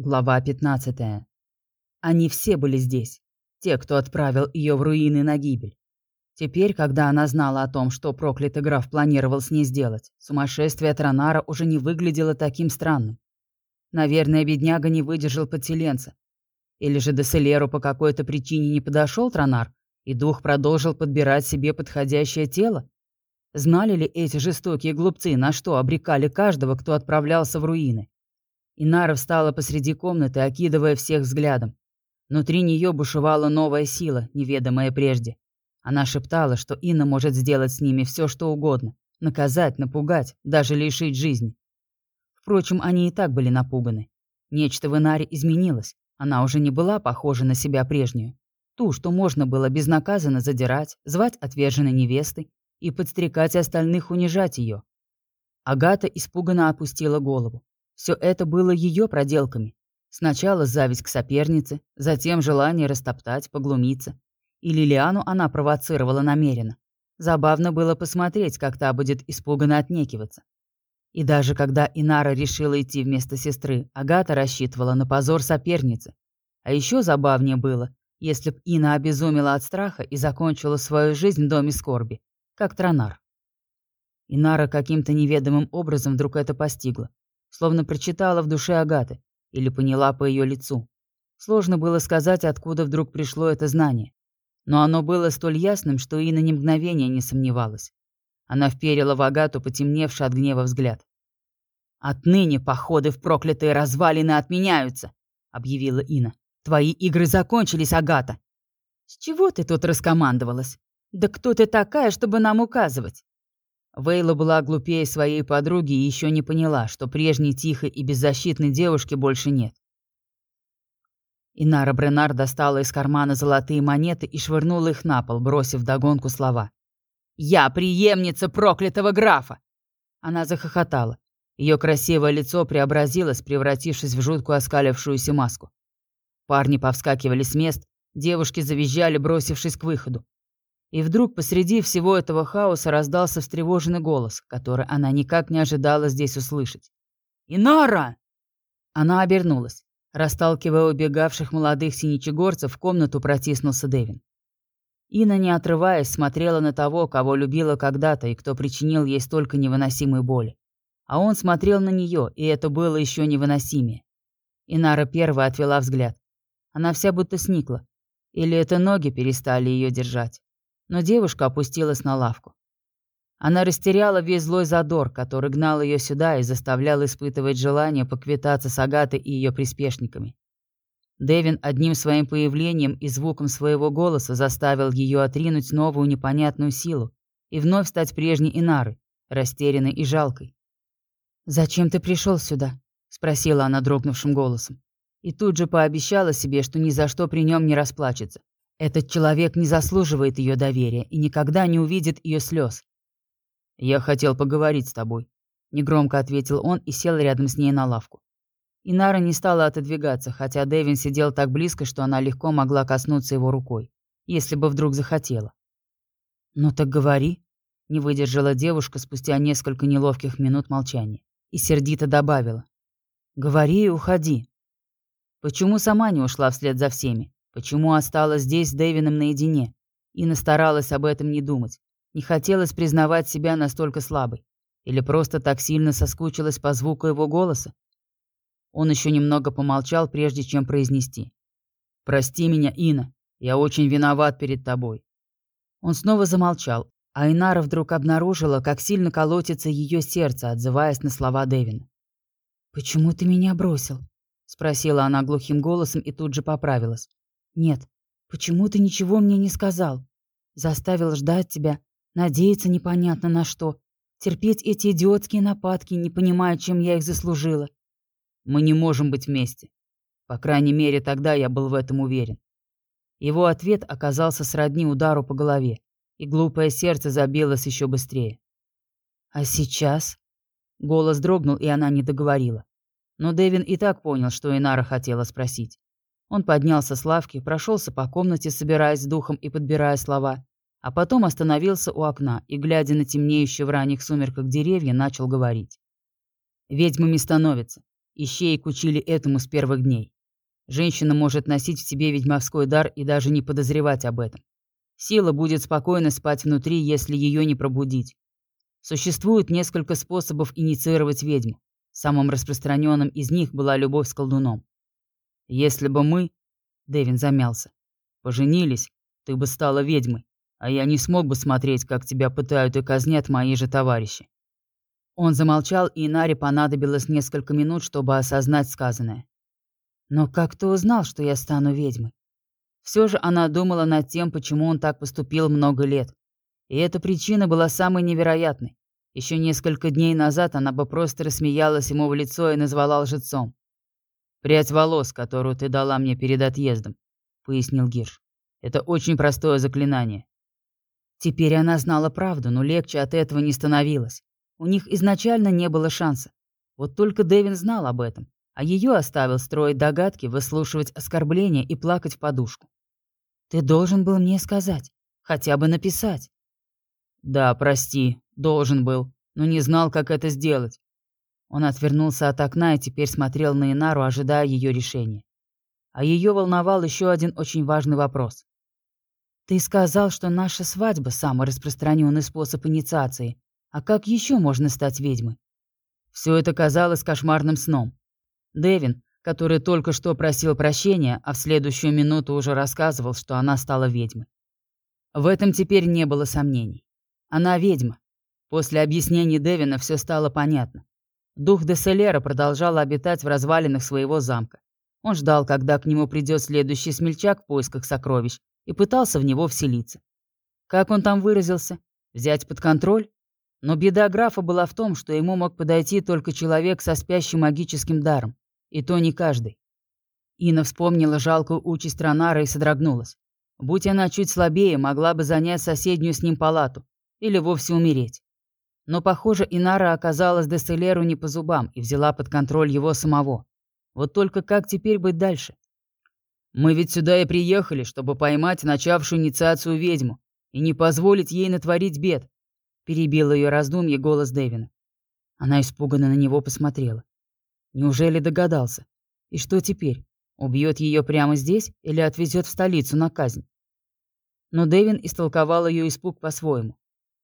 Глава 15. Они все были здесь. Те, кто отправил ее в руины на гибель. Теперь, когда она знала о том, что проклятый граф планировал с ней сделать, сумасшествие Тронара уже не выглядело таким странным. Наверное, бедняга не выдержал подселенца. Или же Деселеру по какой-то причине не подошел Тронар, и дух продолжил подбирать себе подходящее тело? Знали ли эти жестокие глупцы, на что обрекали каждого, кто отправлялся в руины? Инара встала посреди комнаты, окидывая всех взглядом. Внутри нее бушевала новая сила, неведомая прежде. Она шептала, что Инна может сделать с ними все, что угодно. Наказать, напугать, даже лишить жизни. Впрочем, они и так были напуганы. Нечто в Инаре изменилось. Она уже не была похожа на себя прежнюю. Ту, что можно было безнаказанно задирать, звать отверженной невестой и подстрекать остальных унижать ее. Агата испуганно опустила голову. Все это было ее проделками. Сначала зависть к сопернице, затем желание растоптать, поглумиться. И Лилиану она провоцировала намеренно. Забавно было посмотреть, как та будет испуганно отнекиваться. И даже когда Инара решила идти вместо сестры, Агата рассчитывала на позор соперницы. А еще забавнее было, если б Ина обезумела от страха и закончила свою жизнь в доме скорби, как Тронар. Инара каким-то неведомым образом вдруг это постигла словно прочитала в душе Агаты или поняла по ее лицу. Сложно было сказать, откуда вдруг пришло это знание. Но оно было столь ясным, что и на ни мгновения не сомневалась. Она вперила в Агату потемневший от гнева взгляд. «Отныне походы в проклятые развалины отменяются», — объявила Ина. «Твои игры закончились, Агата». «С чего ты тут раскомандовалась? Да кто ты такая, чтобы нам указывать?» Вейла была глупее своей подруги и еще не поняла, что прежней тихой и беззащитной девушки больше нет. Инара Бренар достала из кармана золотые монеты и швырнула их на пол, бросив догонку слова. «Я преемница проклятого графа!» Она захохотала. Ее красивое лицо преобразилось, превратившись в жуткую оскалившуюся маску. Парни повскакивали с мест, девушки завизжали, бросившись к выходу. И вдруг посреди всего этого хаоса раздался встревоженный голос, который она никак не ожидала здесь услышать. «Инара!» Она обернулась. Расталкивая убегавших молодых синичегорцев, в комнату протиснулся Дэвин. Ина, не отрываясь, смотрела на того, кого любила когда-то и кто причинил ей столько невыносимой боли. А он смотрел на нее, и это было еще невыносимее. Инара первая отвела взгляд. Она вся будто сникла. Или это ноги перестали ее держать но девушка опустилась на лавку. Она растеряла весь злой задор, который гнал ее сюда и заставлял испытывать желание поквитаться с Агатой и ее приспешниками. Дэвин одним своим появлением и звуком своего голоса заставил ее отринуть новую непонятную силу и вновь стать прежней Инарой, растерянной и жалкой. «Зачем ты пришел сюда?» — спросила она дрогнувшим голосом. И тут же пообещала себе, что ни за что при нем не расплачется, этот человек не заслуживает ее доверия и никогда не увидит ее слез. «Я хотел поговорить с тобой», — негромко ответил он и сел рядом с ней на лавку. Инара не стала отодвигаться, хотя Дэвин сидел так близко, что она легко могла коснуться его рукой, если бы вдруг захотела. «Ну так говори», — не выдержала девушка спустя несколько неловких минут молчания и сердито добавила. «Говори и уходи». Почему сама не ушла вслед за всеми? Почему осталась здесь с Дэвином наедине? Инна старалась об этом не думать. Не хотелось признавать себя настолько слабой. Или просто так сильно соскучилась по звуку его голоса? Он еще немного помолчал, прежде чем произнести. «Прости меня, Инна. Я очень виноват перед тобой». Он снова замолчал, а Инара вдруг обнаружила, как сильно колотится ее сердце, отзываясь на слова Дэвина. «Почему ты меня бросил?» — спросила она глухим голосом и тут же поправилась. Нет, почему ты ничего мне не сказал? Заставил ждать тебя, надеяться непонятно на что, терпеть эти идиотские нападки, не понимая, чем я их заслужила. Мы не можем быть вместе. По крайней мере, тогда я был в этом уверен. Его ответ оказался сродни удару по голове, и глупое сердце забилось еще быстрее. «А сейчас?» Голос дрогнул, и она не договорила. Но Дэвин и так понял, что Инара хотела спросить. Он поднялся с лавки, прошелся по комнате, собираясь с духом и подбирая слова, а потом остановился у окна и, глядя на темнеющие в ранних сумерках деревья, начал говорить. «Ведьмами становятся. Ищеек учили этому с первых дней. Женщина может носить в себе ведьмовской дар и даже не подозревать об этом. Сила будет спокойно спать внутри, если ее не пробудить. Существует несколько способов инициировать ведьму. Самым распространенным из них была любовь с колдуном. Если бы мы, Дэвин замялся, поженились, ты бы стала ведьмой, а я не смог бы смотреть, как тебя пытают и казнят мои же товарищи. Он замолчал, и Наре понадобилось несколько минут, чтобы осознать сказанное. Но как ты узнал, что я стану ведьмой? Все же она думала над тем, почему он так поступил много лет. И эта причина была самой невероятной. Еще несколько дней назад она бы просто рассмеялась ему в лицо и назвала лжецом. «Прядь волос, которую ты дала мне перед отъездом», — пояснил Гирш. «Это очень простое заклинание». Теперь она знала правду, но легче от этого не становилось. У них изначально не было шанса. Вот только Дэвин знал об этом, а ее оставил строить догадки, выслушивать оскорбления и плакать в подушку. «Ты должен был мне сказать, хотя бы написать». «Да, прости, должен был, но не знал, как это сделать». Он отвернулся от окна и теперь смотрел на Инару, ожидая ее решения. А ее волновал еще один очень важный вопрос. «Ты сказал, что наша свадьба – самый распространенный способ инициации. А как еще можно стать ведьмой?» Все это казалось кошмарным сном. Дэвин, который только что просил прощения, а в следующую минуту уже рассказывал, что она стала ведьмой. В этом теперь не было сомнений. Она ведьма. После объяснений Дэвина все стало понятно. Дух Деселера продолжал обитать в развалинах своего замка. Он ждал, когда к нему придет следующий смельчак в поисках сокровищ, и пытался в него вселиться. Как он там выразился? Взять под контроль? Но беда графа была в том, что ему мог подойти только человек со спящим магическим даром. И то не каждый. Инна вспомнила жалкую участь Ронара и содрогнулась. Будь она чуть слабее, могла бы занять соседнюю с ним палату или вовсе умереть. Но, похоже, Инара оказалась Деселеру не по зубам и взяла под контроль его самого. Вот только как теперь быть дальше? Мы ведь сюда и приехали, чтобы поймать начавшую инициацию ведьму и не позволить ей натворить бед. Перебил ее раздумье голос Дэвина. Она испуганно на него посмотрела. Неужели догадался? И что теперь? Убьет ее прямо здесь или отвезет в столицу на казнь? Но Дэвин истолковал ее испуг по-своему.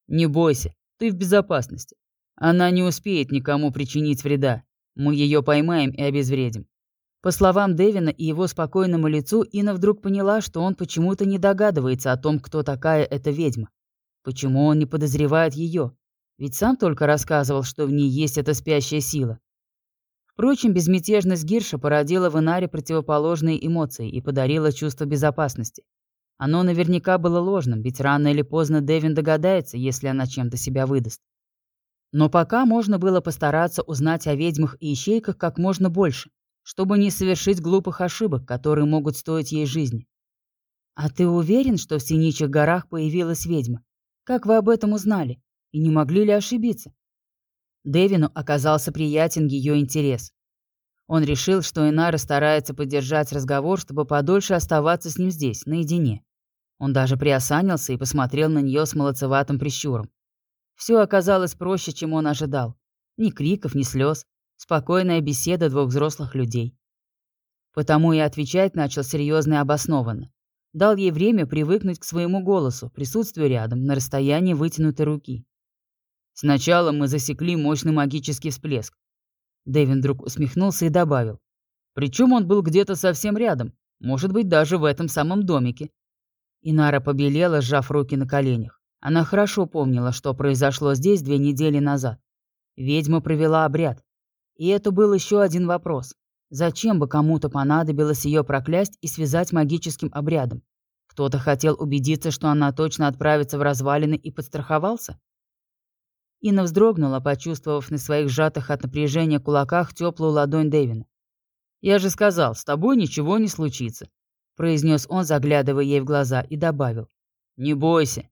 «Не бойся, ты в безопасности. Она не успеет никому причинить вреда. Мы ее поймаем и обезвредим». По словам Дэвина и его спокойному лицу, Инна вдруг поняла, что он почему-то не догадывается о том, кто такая эта ведьма. Почему он не подозревает ее? Ведь сам только рассказывал, что в ней есть эта спящая сила. Впрочем, безмятежность Гирша породила в Инаре противоположные эмоции и подарила чувство безопасности. Оно наверняка было ложным, ведь рано или поздно Дэвин догадается, если она чем-то себя выдаст. Но пока можно было постараться узнать о ведьмах и ищейках как можно больше, чтобы не совершить глупых ошибок, которые могут стоить ей жизни. «А ты уверен, что в Синичих горах появилась ведьма? Как вы об этом узнали? И не могли ли ошибиться?» Дэвину оказался приятен ее интерес. Он решил, что Инара старается поддержать разговор, чтобы подольше оставаться с ним здесь, наедине. Он даже приосанился и посмотрел на нее с молодцеватым прищуром. Все оказалось проще, чем он ожидал. Ни криков, ни слез. Спокойная беседа двух взрослых людей. Потому и отвечать начал серьезно и обоснованно. Дал ей время привыкнуть к своему голосу, присутствию рядом, на расстоянии вытянутой руки. Сначала мы засекли мощный магический всплеск. Дэвин вдруг усмехнулся и добавил. Причем он был где-то совсем рядом, может быть, даже в этом самом домике. Инара побелела, сжав руки на коленях. Она хорошо помнила, что произошло здесь две недели назад. Ведьма провела обряд. И это был еще один вопрос. Зачем бы кому-то понадобилось ее проклясть и связать магическим обрядом? Кто-то хотел убедиться, что она точно отправится в развалины и подстраховался? Инна вздрогнула, почувствовав на своих сжатых от напряжения кулаках теплую ладонь Дэвина. «Я же сказал, с тобой ничего не случится», — произнес он, заглядывая ей в глаза, и добавил. «Не бойся».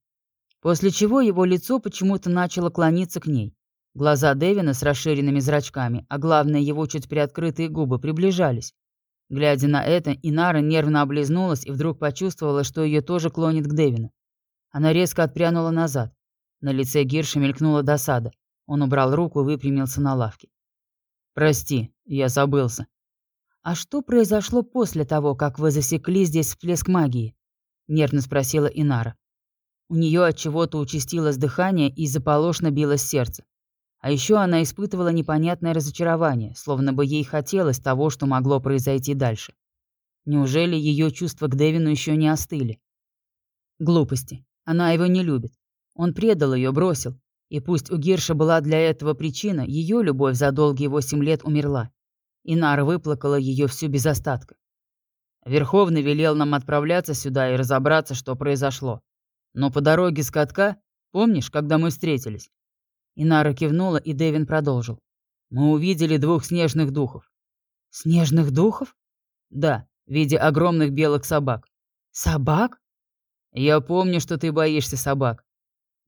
После чего его лицо почему-то начало клониться к ней. Глаза Дэвина с расширенными зрачками, а главное, его чуть приоткрытые губы, приближались. Глядя на это, Инара нервно облизнулась и вдруг почувствовала, что ее тоже клонит к Дэвину. Она резко отпрянула назад. На лице Гирша мелькнула досада. Он убрал руку и выпрямился на лавке. «Прости, Я забылся. «А что произошло после того, как вы засекли здесь всплеск магии?» — нервно спросила Инара. У нее от чего-то участилось дыхание и заполошно билось сердце. А еще она испытывала непонятное разочарование, словно бы ей хотелось того, что могло произойти дальше. Неужели ее чувства к Дэвину еще не остыли? Глупости. Она его не любит. Он предал ее, бросил. И пусть у Гирша была для этого причина, ее любовь за долгие восемь лет умерла. Инара выплакала ее всю без остатка. Верховный велел нам отправляться сюда и разобраться, что произошло. Но по дороге с катка, помнишь, когда мы встретились? Инара кивнула, и Дэвин продолжил. Мы увидели двух снежных духов. Снежных духов? Да, в виде огромных белых собак. Собак? Я помню, что ты боишься собак.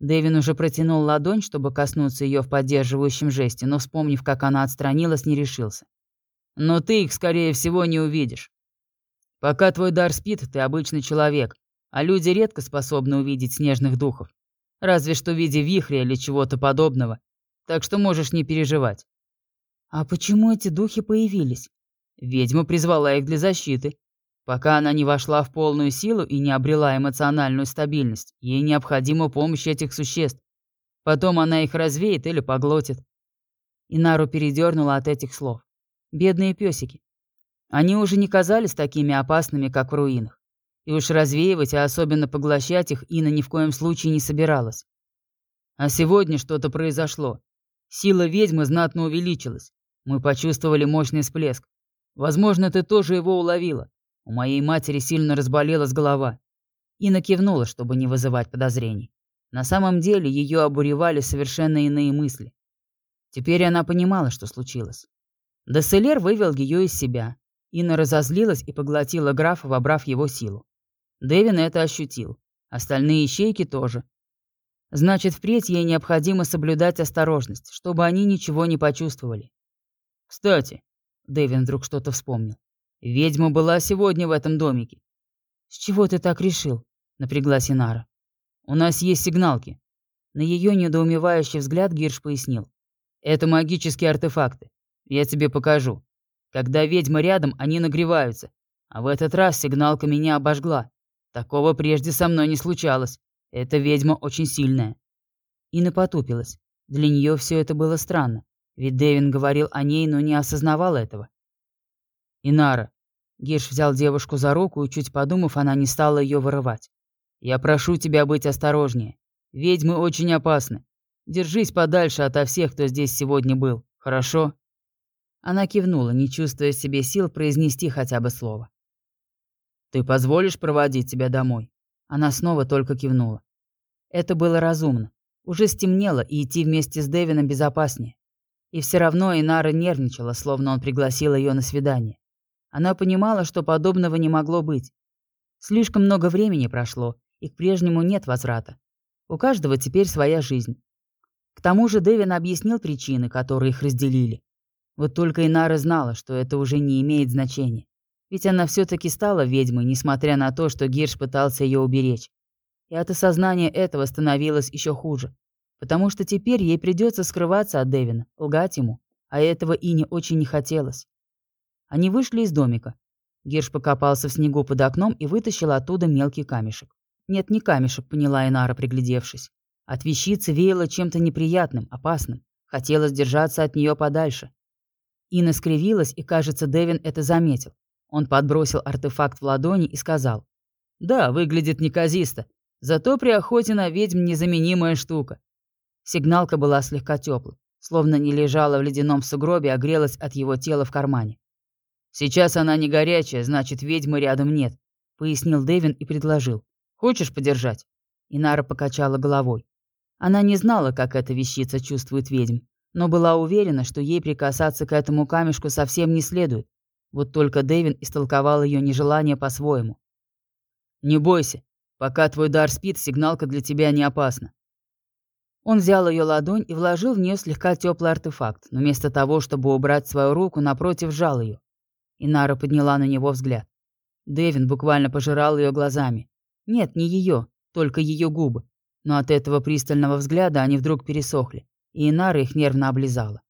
Дэвин уже протянул ладонь, чтобы коснуться ее в поддерживающем жесте, но, вспомнив, как она отстранилась, не решился. Но ты их, скорее всего, не увидишь. Пока твой дар спит, ты обычный человек, а люди редко способны увидеть снежных духов. Разве что в виде вихря или чего-то подобного. Так что можешь не переживать. А почему эти духи появились? Ведьма призвала их для защиты. Пока она не вошла в полную силу и не обрела эмоциональную стабильность, ей необходима помощь этих существ. Потом она их развеет или поглотит. Инару передернула от этих слов. Бедные песики. Они уже не казались такими опасными, как в руинах. И уж развеивать, а особенно поглощать их, Ина ни в коем случае не собиралась. А сегодня что-то произошло. Сила ведьмы знатно увеличилась. Мы почувствовали мощный всплеск. Возможно, ты тоже его уловила. У моей матери сильно разболелась голова. Ина кивнула, чтобы не вызывать подозрений. На самом деле ее обуревали совершенно иные мысли. Теперь она понимала, что случилось. Десселер вывел ее из себя. Инна разозлилась и поглотила графа, вобрав его силу. Дэвин это ощутил. Остальные ищейки тоже. Значит, впредь ей необходимо соблюдать осторожность, чтобы они ничего не почувствовали. Кстати, Дэвин вдруг что-то вспомнил. Ведьма была сегодня в этом домике. С чего ты так решил? Напряглась Инара. У нас есть сигналки. На ее недоумевающий взгляд Гирш пояснил. Это магические артефакты. Я тебе покажу. Когда ведьма рядом, они нагреваются. А в этот раз сигналка меня обожгла. Такого прежде со мной не случалось. Эта ведьма очень сильная. Ина потупилась. Для нее все это было странно. Ведь Дэвин говорил о ней, но не осознавал этого. «Инара». Гирш взял девушку за руку, и, чуть подумав, она не стала ее вырывать. «Я прошу тебя быть осторожнее. Ведьмы очень опасны. Держись подальше ото всех, кто здесь сегодня был. Хорошо?» Она кивнула, не чувствуя себе сил произнести хотя бы слово. «Ты позволишь проводить тебя домой?» Она снова только кивнула. Это было разумно. Уже стемнело, и идти вместе с Дэвином безопаснее. И все равно Инара нервничала, словно он пригласил ее на свидание. Она понимала, что подобного не могло быть. Слишком много времени прошло, и к прежнему нет возврата. У каждого теперь своя жизнь. К тому же Дэвин объяснил причины, которые их разделили. Вот только Инара знала, что это уже не имеет значения. Ведь она все-таки стала ведьмой, несмотря на то, что Гирш пытался ее уберечь. И от осознания этого становилось еще хуже потому что теперь ей придется скрываться от Дэвина, лгать ему, а этого Ине очень не хотелось. Они вышли из домика. Герш покопался в снегу под окном и вытащил оттуда мелкий камешек. Нет, не камешек, поняла Инара, приглядевшись. От вещицы веяло чем-то неприятным, опасным. Хотелось держаться от нее подальше. Инна скривилась, и, кажется, Дэвин это заметил. Он подбросил артефакт в ладони и сказал. «Да, выглядит неказисто. Зато при охоте на ведьм незаменимая штука. Сигналка была слегка теплой, словно не лежала в ледяном сугробе, а грелась от его тела в кармане. «Сейчас она не горячая, значит, ведьмы рядом нет», — пояснил Дэвин и предложил. «Хочешь подержать?» Инара покачала головой. Она не знала, как эта вещица чувствует ведьм, но была уверена, что ей прикасаться к этому камешку совсем не следует. Вот только Дэвин истолковал ее нежелание по-своему. «Не бойся. Пока твой дар спит, сигналка для тебя не опасна. Он взял ее ладонь и вложил в нее слегка теплый артефакт, но вместо того, чтобы убрать свою руку, напротив сжал ее. Инара подняла на него взгляд. Дэвин буквально пожирал ее глазами. Нет, не ее, только ее губы. Но от этого пристального взгляда они вдруг пересохли, и Инара их нервно облизала.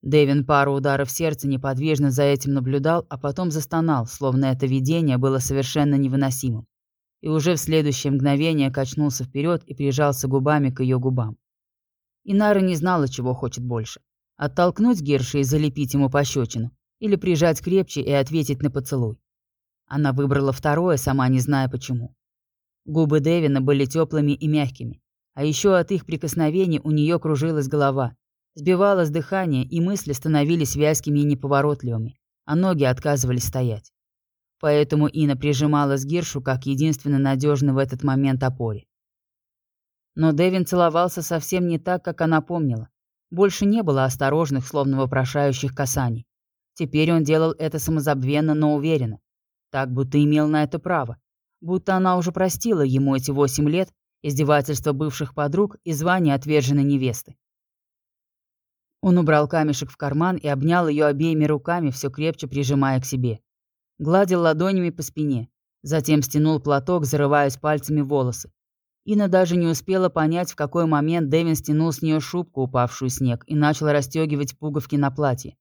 Дэвин пару ударов сердца неподвижно за этим наблюдал, а потом застонал, словно это видение было совершенно невыносимым. И уже в следующее мгновение качнулся вперед и прижался губами к ее губам. Инара не знала, чего хочет больше. Оттолкнуть Герша и залепить ему пощечину, или прижать крепче и ответить на поцелуй. Она выбрала второе, сама не зная почему. Губы Дэвина были теплыми и мягкими, а еще от их прикосновений у нее кружилась голова, сбивалось дыхание, и мысли становились вязкими и неповоротливыми, а ноги отказывались стоять. Поэтому Ина прижималась к Гиршу как единственно надежный в этот момент опоре. Но Дэвин целовался совсем не так, как она помнила. Больше не было осторожных, словно вопрошающих касаний. Теперь он делал это самозабвенно, но уверенно. Так, будто имел на это право. Будто она уже простила ему эти восемь лет, издевательства бывших подруг и звание отверженной невесты. Он убрал камешек в карман и обнял ее обеими руками, все крепче прижимая к себе. Гладил ладонями по спине, затем стянул платок, зарываясь пальцами в волосы. Ина даже не успела понять, в какой момент Дэвин стянул с нее шубку, упавшую снег, и начал расстегивать пуговки на платье.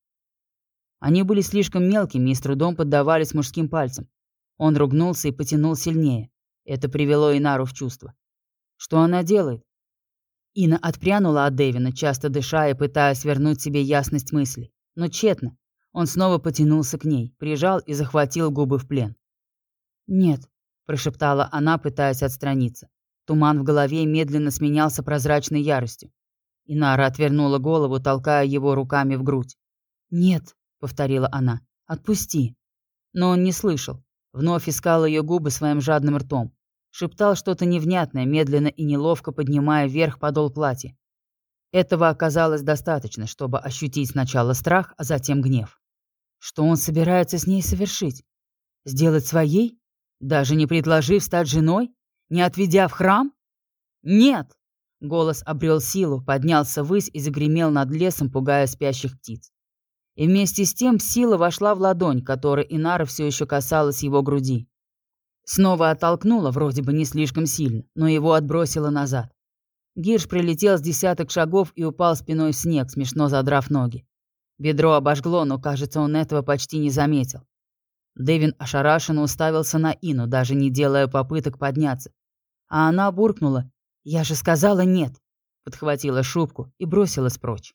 Они были слишком мелкими и с трудом поддавались мужским пальцам. Он ругнулся и потянул сильнее. Это привело Инару в чувство. Что она делает? Ина отпрянула от Дэвина, часто дыша и пытаясь вернуть себе ясность мысли. Но тщетно. Он снова потянулся к ней, прижал и захватил губы в плен. «Нет», – прошептала она, пытаясь отстраниться. Туман в голове медленно сменялся прозрачной яростью. Инара отвернула голову, толкая его руками в грудь. «Нет», — повторила она, — «отпусти». Но он не слышал. Вновь искал ее губы своим жадным ртом. Шептал что-то невнятное, медленно и неловко поднимая вверх подол платья. Этого оказалось достаточно, чтобы ощутить сначала страх, а затем гнев. Что он собирается с ней совершить? Сделать своей? Даже не предложив стать женой? Не отведя в храм? Нет! Голос обрел силу, поднялся ввысь и загремел над лесом, пугая спящих птиц. И вместе с тем сила вошла в ладонь, которой Инара все еще касалась его груди. Снова оттолкнула, вроде бы не слишком сильно, но его отбросила назад. Гирш прилетел с десяток шагов и упал спиной в снег, смешно задрав ноги. Бедро обожгло, но, кажется, он этого почти не заметил. Дэвин ошарашенно уставился на Ину, даже не делая попыток подняться. А она буркнула «Я же сказала нет», подхватила шубку и бросилась прочь.